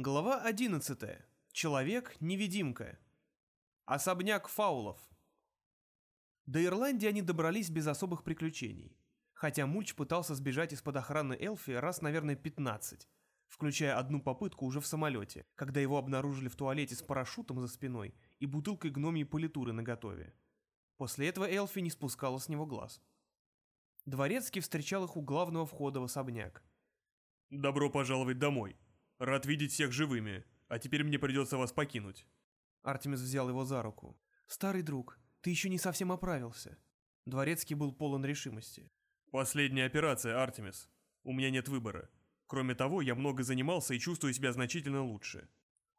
Глава 11. Человек-невидимка. Особняк фаулов. До Ирландии они добрались без особых приключений. Хотя Мульч пытался сбежать из-под охраны Элфи раз, наверное, 15, включая одну попытку уже в самолете, когда его обнаружили в туалете с парашютом за спиной и бутылкой гномьей политуры наготове. После этого Элфи не спускала с него глаз. Дворецкий встречал их у главного входа в особняк. «Добро пожаловать домой», Рад видеть всех живыми, а теперь мне придется вас покинуть. Артемис взял его за руку. «Старый друг, ты еще не совсем оправился». Дворецкий был полон решимости. «Последняя операция, Артемис. У меня нет выбора. Кроме того, я много занимался и чувствую себя значительно лучше».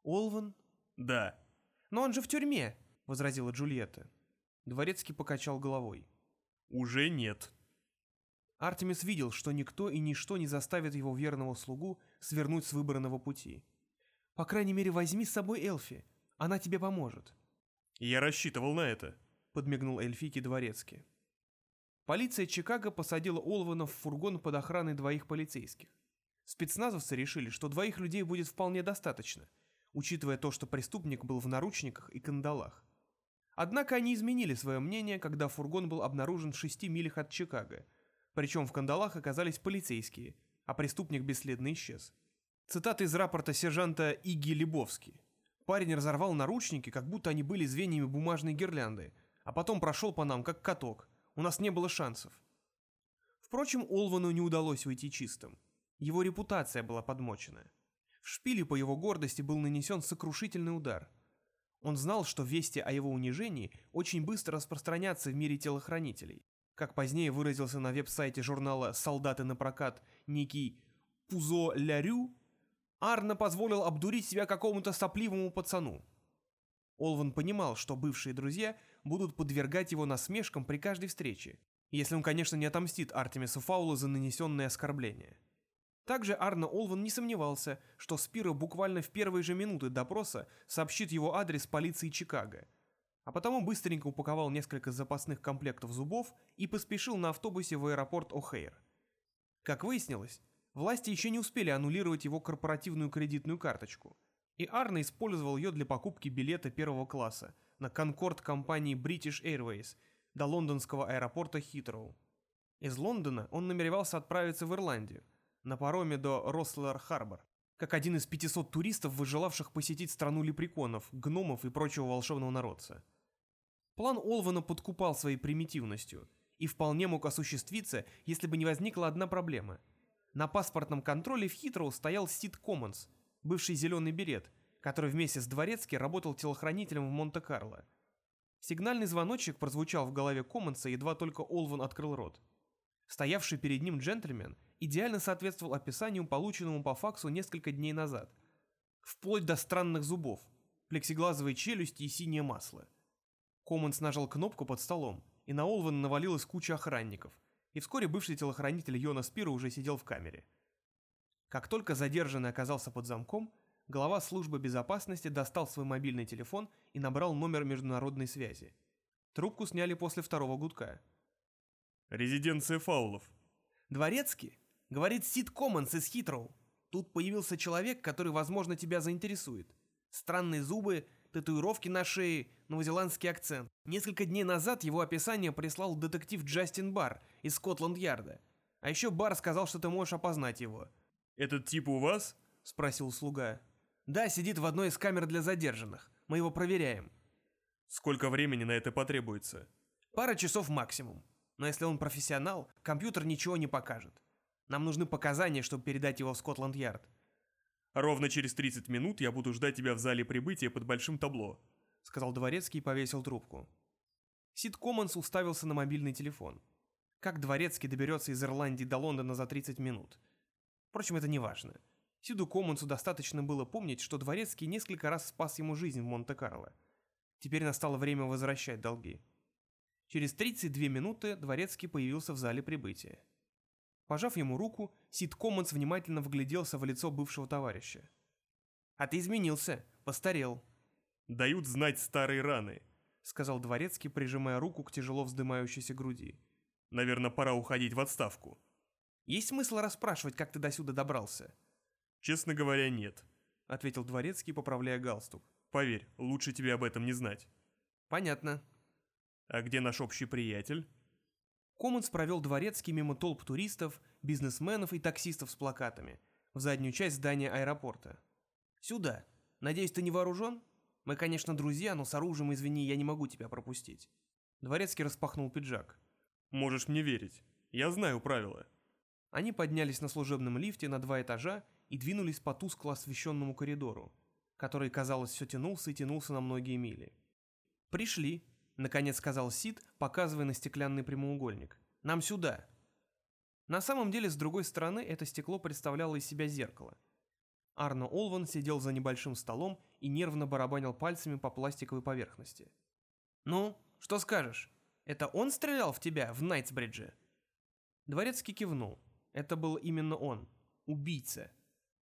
«Олван?» «Да». «Но он же в тюрьме», — возразила Джульетта. Дворецкий покачал головой. «Уже нет». Артемис видел, что никто и ничто не заставит его верного слугу свернуть с выбранного пути. «По крайней мере, возьми с собой Элфи. Она тебе поможет». «Я рассчитывал на это», — подмигнул Эльфике дворецкий. Полиция Чикаго посадила Олвана в фургон под охраной двоих полицейских. Спецназовцы решили, что двоих людей будет вполне достаточно, учитывая то, что преступник был в наручниках и кандалах. Однако они изменили свое мнение, когда фургон был обнаружен в шести милях от Чикаго — причем в кандалах оказались полицейские, а преступник бесследно исчез. Цитата из рапорта сержанта Иги Лебовски. Парень разорвал наручники, как будто они были звеньями бумажной гирлянды, а потом прошел по нам, как каток. У нас не было шансов. Впрочем, Олвану не удалось уйти чистым. Его репутация была подмочена. В шпиле по его гордости был нанесен сокрушительный удар. Он знал, что вести о его унижении очень быстро распространятся в мире телохранителей. Как позднее выразился на веб-сайте журнала «Солдаты на прокат» некий Пузо Лярю, Арна позволил обдурить себя какому-то сопливому пацану. Олван понимал, что бывшие друзья будут подвергать его насмешкам при каждой встрече, если он, конечно, не отомстит Артемису Фаулу за нанесенное оскорбление. Также Арна Олван не сомневался, что Спиро буквально в первые же минуты допроса сообщит его адрес полиции Чикаго – а потому быстренько упаковал несколько запасных комплектов зубов и поспешил на автобусе в аэропорт О'Хейр. Как выяснилось, власти еще не успели аннулировать его корпоративную кредитную карточку, и Арно использовал ее для покупки билета первого класса на Конкорд компании British Airways до лондонского аэропорта Хитроу. Из Лондона он намеревался отправиться в Ирландию, на пароме до Рослер-Харбор, как один из 500 туристов, выжелавших посетить страну лепреконов, гномов и прочего волшебного народца. План Олвана подкупал своей примитивностью и вполне мог осуществиться, если бы не возникла одна проблема. На паспортном контроле в Хитроу стоял Сид Коммонс, бывший зеленый берет, который вместе с Дворецки работал телохранителем в Монте-Карло. Сигнальный звоночек прозвучал в голове Коммонса, едва только Олван открыл рот. Стоявший перед ним джентльмен идеально соответствовал описанию, полученному по факсу несколько дней назад. Вплоть до странных зубов, плексиглазовой челюсти и синее масло. Коммонс нажал кнопку под столом, и на Олвана навалилась куча охранников, и вскоре бывший телохранитель Йона Спира уже сидел в камере. Как только задержанный оказался под замком, глава службы безопасности достал свой мобильный телефон и набрал номер международной связи. Трубку сняли после второго гудка. «Резиденция фаулов». «Дворецкий?» — говорит Сид Коммонс из Хитроу. Тут появился человек, который, возможно, тебя заинтересует. Странные зубы, татуировки на шее, новозеландский акцент. Несколько дней назад его описание прислал детектив Джастин Барр из Скотланд-Ярда. А еще Барр сказал, что ты можешь опознать его. «Этот тип у вас?» — спросил слуга. «Да, сидит в одной из камер для задержанных. Мы его проверяем». «Сколько времени на это потребуется?» «Пара часов максимум. Но если он профессионал, компьютер ничего не покажет. Нам нужны показания, чтобы передать его в Скотланд-Ярд». «Ровно через 30 минут я буду ждать тебя в зале прибытия под большим табло», — сказал Дворецкий и повесил трубку. Сид Коммонс уставился на мобильный телефон. Как Дворецкий доберется из Ирландии до Лондона за 30 минут? Впрочем, это не важно. Сиду Коммонсу достаточно было помнить, что Дворецкий несколько раз спас ему жизнь в Монте-Карло. Теперь настало время возвращать долги. Через 32 минуты Дворецкий появился в зале прибытия. Пожав ему руку, Сид Коммонс внимательно вгляделся в лицо бывшего товарища. «А ты изменился, постарел». «Дают знать старые раны», — сказал Дворецкий, прижимая руку к тяжело вздымающейся груди. «Наверное, пора уходить в отставку». «Есть смысл расспрашивать, как ты до сюда добрался?» «Честно говоря, нет. ответил дворецкий, поправляя галстук. Поверь, лучше тебе об этом не знать. Понятно. А где наш общий приятель? Коммонс провел дворецкий мимо толп туристов, бизнесменов и таксистов с плакатами в заднюю часть здания аэропорта. «Сюда. Надеюсь, ты не вооружен? Мы, конечно, друзья, но с оружием, извини, я не могу тебя пропустить». Дворецкий распахнул пиджак. «Можешь мне верить. Я знаю правила». Они поднялись на служебном лифте на два этажа и двинулись по тускло освещенному коридору, который, казалось, все тянулся и тянулся на многие мили. «Пришли», — наконец сказал Сид, показывая на стеклянный прямоугольник. «Нам сюда». На самом деле, с другой стороны, это стекло представляло из себя зеркало. Арно Олван сидел за небольшим столом и нервно барабанил пальцами по пластиковой поверхности. «Ну, что скажешь? Это он стрелял в тебя в Найтсбридже?» Дворецкий кивнул. Это был именно он. Убийца.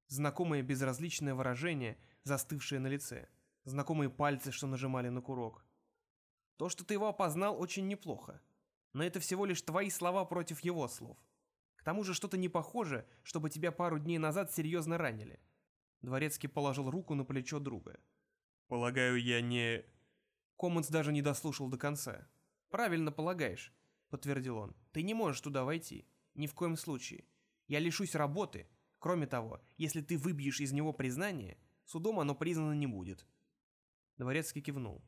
Знакомое безразличное выражение, застывшее на лице. Знакомые пальцы, что нажимали на курок. То, что ты его опознал, очень неплохо. Но это всего лишь твои слова против его слов. К тому же что-то не похоже, чтобы тебя пару дней назад серьезно ранили. Дворецкий положил руку на плечо друга. «Полагаю, я не...» Коммонс даже не дослушал до конца. «Правильно полагаешь», — подтвердил он. «Ты не можешь туда войти. Ни в коем случае. Я лишусь работы. Кроме того, если ты выбьешь из него признание, судом оно признано не будет». Дворецкий кивнул.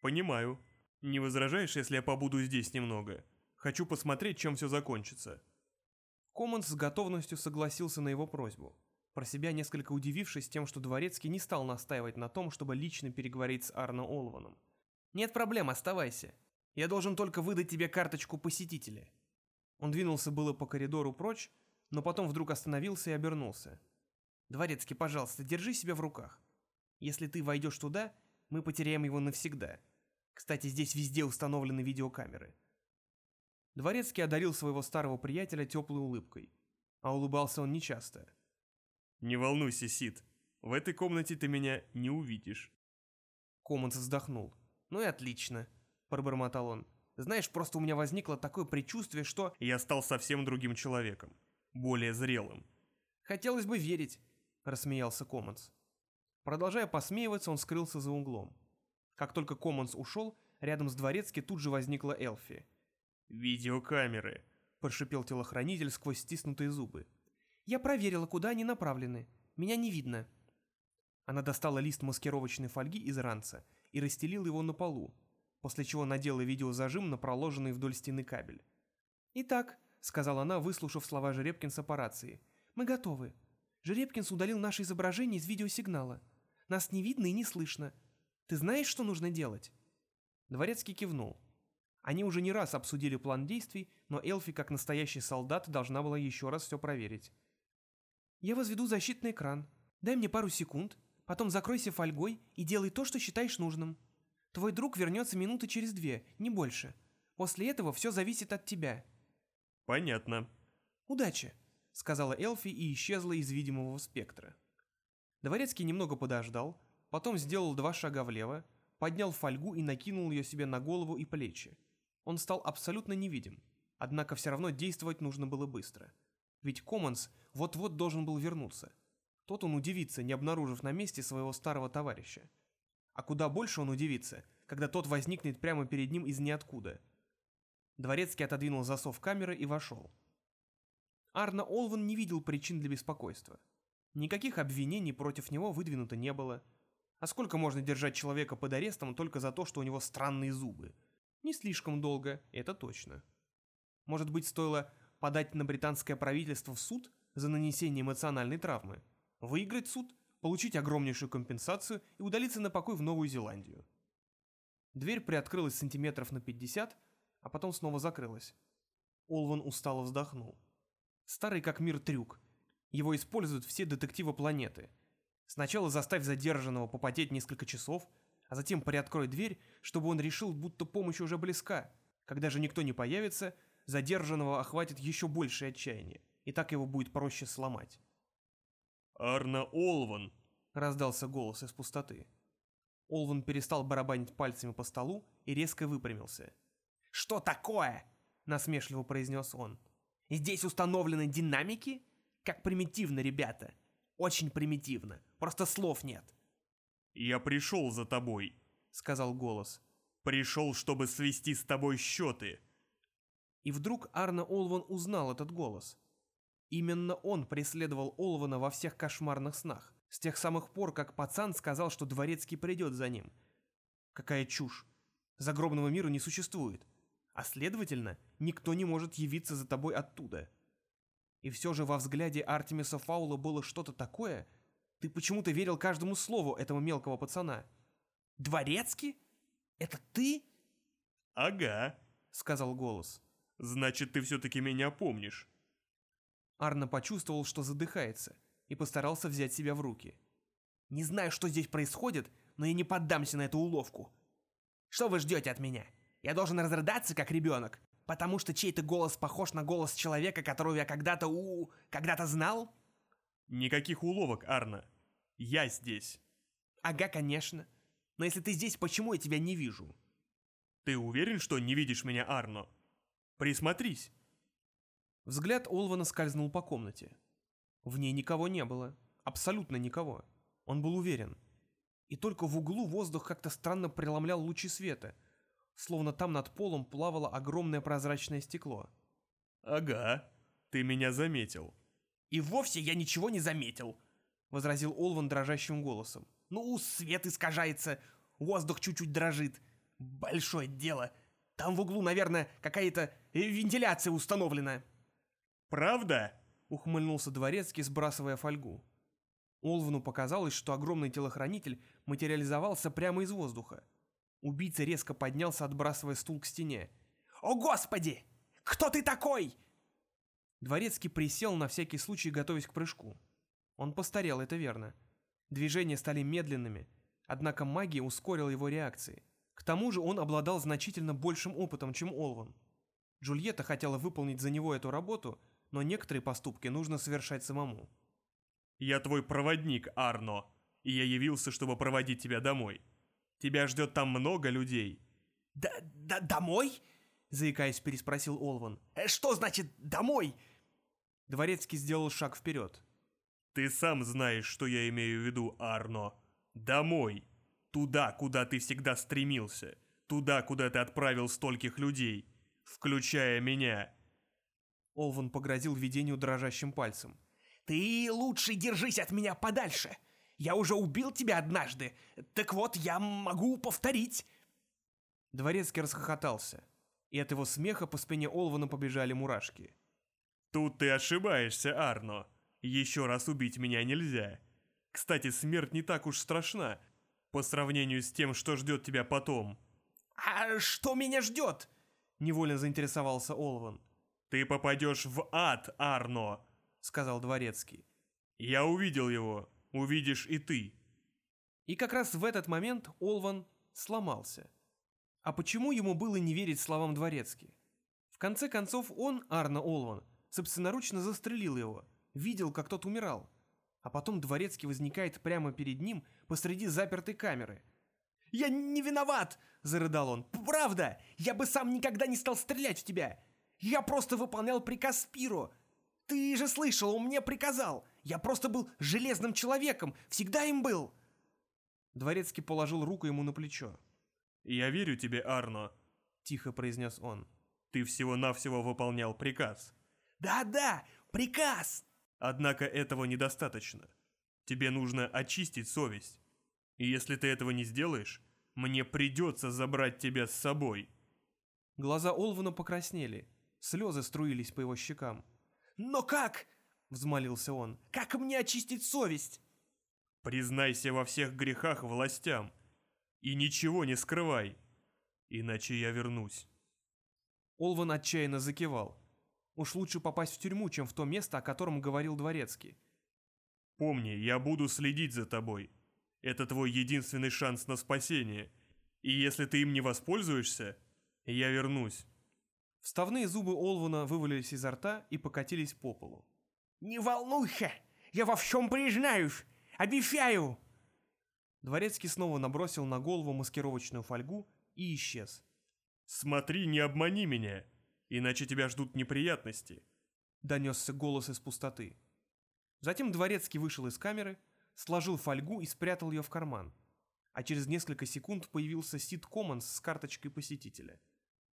«Понимаю. Не возражаешь, если я побуду здесь немного? Хочу посмотреть, чем все закончится». Коммонс с готовностью согласился на его просьбу, про себя несколько удивившись тем, что Дворецкий не стал настаивать на том, чтобы лично переговорить с Арно Олваном. «Нет проблем, оставайся. Я должен только выдать тебе карточку посетителя». Он двинулся было по коридору прочь, но потом вдруг остановился и обернулся. «Дворецкий, пожалуйста, держи себя в руках. Если ты войдешь туда, мы потеряем его навсегда. Кстати, здесь везде установлены видеокамеры». Дворецкий одарил своего старого приятеля теплой улыбкой. А улыбался он нечасто. «Не волнуйся, Сид. В этой комнате ты меня не увидишь». Коммонс вздохнул. «Ну и отлично», — пробормотал он. «Знаешь, просто у меня возникло такое предчувствие, что...» «Я стал совсем другим человеком. Более зрелым». «Хотелось бы верить», — рассмеялся Коммонс. Продолжая посмеиваться, он скрылся за углом. Как только Коммонс ушел, рядом с дворецки тут же возникла Элфи. «Видеокамеры», — прошипел телохранитель сквозь стиснутые зубы. «Я проверила, куда они направлены. Меня не видно». Она достала лист маскировочной фольги из ранца и расстелила его на полу, после чего надела видеозажим на проложенный вдоль стены кабель. «Итак», — сказала она, выслушав слова Жеребкинса по рации, — «мы готовы. Жеребкинс удалил наше изображение из видеосигнала. Нас не видно и не слышно. Ты знаешь, что нужно делать?» Дворецкий кивнул. Они уже не раз обсудили план действий, но Элфи, как настоящий солдат, должна была еще раз все проверить. «Я возведу защитный экран. Дай мне пару секунд, потом закройся фольгой и делай то, что считаешь нужным. Твой друг вернется минуты через две, не больше. После этого все зависит от тебя». «Понятно». «Удачи», — сказала Элфи и исчезла из видимого спектра. Дворецкий немного подождал, потом сделал два шага влево, поднял фольгу и накинул ее себе на голову и плечи. Он стал абсолютно невидим, однако все равно действовать нужно было быстро. Ведь Коммонс вот-вот должен был вернуться. Тот он удивится, не обнаружив на месте своего старого товарища. А куда больше он удивится, когда тот возникнет прямо перед ним из ниоткуда. Дворецкий отодвинул засов камеры и вошел. Арна Олван не видел причин для беспокойства. Никаких обвинений против него выдвинуто не было. А сколько можно держать человека под арестом только за то, что у него странные зубы – не слишком долго, это точно. Может быть, стоило подать на британское правительство в суд за нанесение эмоциональной травмы, выиграть суд, получить огромнейшую компенсацию и удалиться на покой в Новую Зеландию. Дверь приоткрылась сантиметров на 50, а потом снова закрылась. Олван устало вздохнул. Старый как мир трюк. Его используют все детективы планеты. Сначала заставь задержанного попотеть несколько часов – а затем приоткрой дверь, чтобы он решил, будто помощь уже близка. Когда же никто не появится, задержанного охватит еще большее отчаяние, и так его будет проще сломать. «Арна Олван!» — раздался голос из пустоты. Олван перестал барабанить пальцами по столу и резко выпрямился. «Что такое?» — насмешливо произнес он. «Здесь установлены динамики? Как примитивно, ребята. Очень примитивно. Просто слов нет. «Я пришел за тобой», — сказал голос. «Пришел, чтобы свести с тобой счеты». И вдруг Арна Олван узнал этот голос. Именно он преследовал Олвана во всех кошмарных снах, с тех самых пор, как пацан сказал, что Дворецкий придет за ним. Какая чушь! Загробного мира не существует, а следовательно, никто не может явиться за тобой оттуда. И все же во взгляде Артемиса Фаула было что-то такое, ты почему-то верил каждому слову этого мелкого пацана. «Дворецкий? Это ты?» «Ага», — сказал голос. «Значит, ты все-таки меня помнишь». Арно почувствовал, что задыхается, и постарался взять себя в руки. «Не знаю, что здесь происходит, но я не поддамся на эту уловку. Что вы ждете от меня? Я должен разрыдаться, как ребенок, потому что чей-то голос похож на голос человека, которого я когда-то у... когда-то знал?» «Никаких уловок, Арно. Я здесь». «Ага, конечно. Но если ты здесь, почему я тебя не вижу?» «Ты уверен, что не видишь меня, Арно? Присмотрись». Взгляд Олвана скользнул по комнате. В ней никого не было. Абсолютно никого. Он был уверен. И только в углу воздух как-то странно преломлял лучи света, словно там над полом плавало огромное прозрачное стекло. «Ага, ты меня заметил». «И вовсе я ничего не заметил», — возразил Олван дрожащим голосом. «Ну, свет искажается, воздух чуть-чуть дрожит. Большое дело. Там в углу, наверное, какая-то вентиляция установлена». «Правда?» — ухмыльнулся Дворецкий, сбрасывая фольгу. Олвану показалось, что огромный телохранитель материализовался прямо из воздуха. Убийца резко поднялся, отбрасывая стул к стене. «О, Господи! Кто ты такой?» Дворецкий присел на всякий случай, готовясь к прыжку. Он постарел, это верно. Движения стали медленными, однако магия ускорила его реакции. К тому же он обладал значительно большим опытом, чем Олван. Джульетта хотела выполнить за него эту работу, но некоторые поступки нужно совершать самому. «Я твой проводник, Арно, и я явился, чтобы проводить тебя домой. Тебя ждет там много людей». «Да, да, домой?» — заикаясь, переспросил Олван. «Э, «Что значит «домой»?» Дворецкий сделал шаг вперед. «Ты сам знаешь, что я имею в виду, Арно. Домой. Туда, куда ты всегда стремился. Туда, куда ты отправил стольких людей. Включая меня». Олван погрозил видению дрожащим пальцем. «Ты лучше держись от меня подальше. Я уже убил тебя однажды. Так вот, я могу повторить». Дворецкий расхохотался, и от его смеха по спине Олвана побежали мурашки. «Тут ты ошибаешься, Арно. Еще раз убить меня нельзя. Кстати, смерть не так уж страшна, по сравнению с тем, что ждет тебя потом». «А что меня ждет?» — невольно заинтересовался Олван. «Ты попадешь в ад, Арно», — сказал Дворецкий. «Я увидел его, увидишь и ты». И как раз в этот момент Олван сломался. А почему ему было не верить словам Дворецки? В конце концов, он, Арно Олван, собственноручно застрелил его, видел, как тот умирал. А потом Дворецкий возникает прямо перед ним посреди запертой камеры. «Я не виноват!» – зарыдал он. «Правда! Я бы сам никогда не стал стрелять в тебя! Я просто выполнял приказ Спиро! Ты же слышал, он мне приказал! Я просто был железным человеком, всегда им был!» Дворецкий положил руку ему на плечо. «Я верю тебе, Арно», – тихо произнес он. «Ты всего-навсего выполнял приказ». «Да-да, приказ!» «Однако этого недостаточно. Тебе нужно очистить совесть. И если ты этого не сделаешь, мне придется забрать тебя с собой». Глаза Олвана покраснели, слезы струились по его щекам. «Но как?» – взмолился он. «Как мне очистить совесть?» «Признайся во всех грехах властям и ничего не скрывай, иначе я вернусь». Олван отчаянно закивал. Уж лучше попасть в тюрьму, чем в то место, о котором говорил Дворецкий. «Помни, я буду следить за тобой. Это твой единственный шанс на спасение. И если ты им не воспользуешься, я вернусь». Вставные зубы Олвана вывалились изо рта и покатились по полу. «Не волнуйся! Я во всем признаюсь! Обещаю!» Дворецкий снова набросил на голову маскировочную фольгу и исчез. «Смотри, не обмани меня, иначе тебя ждут неприятности», — донесся голос из пустоты. Затем Дворецкий вышел из камеры, сложил фольгу и спрятал ее в карман. А через несколько секунд появился Сид Коммонс с карточкой посетителя.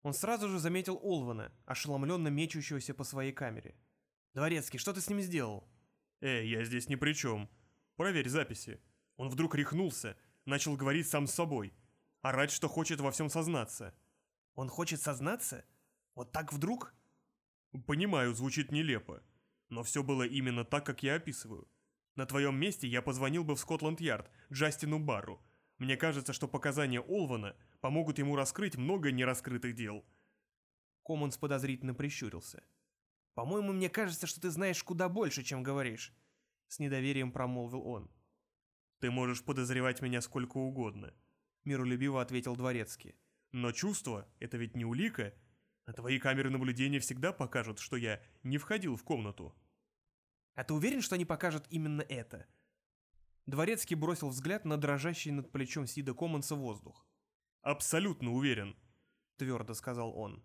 Он сразу же заметил Олвана, ошеломленно мечущегося по своей камере. «Дворецкий, что ты с ним сделал?» «Эй, я здесь ни при чем. Проверь записи». Он вдруг рехнулся, начал говорить сам с собой. Орать, что хочет во всем сознаться. «Он хочет сознаться? Вот так вдруг?» «Понимаю, звучит нелепо. Но все было именно так, как я описываю. На твоем месте я позвонил бы в Скотланд-Ярд Джастину Барру. Мне кажется, что показания Олвана помогут ему раскрыть много нераскрытых дел». Коммонс подозрительно прищурился. «По-моему, мне кажется, что ты знаешь куда больше, чем говоришь», — с недоверием промолвил он. «Ты можешь подозревать меня сколько угодно», — миролюбиво ответил Дворецкий. «Но чувство — это ведь не улика, а твои камеры наблюдения всегда покажут, что я не входил в комнату». «А ты уверен, что они покажут именно это?» Дворецкий бросил взгляд на дрожащий над плечом Сида Коммонса воздух. «Абсолютно уверен», — твердо сказал он.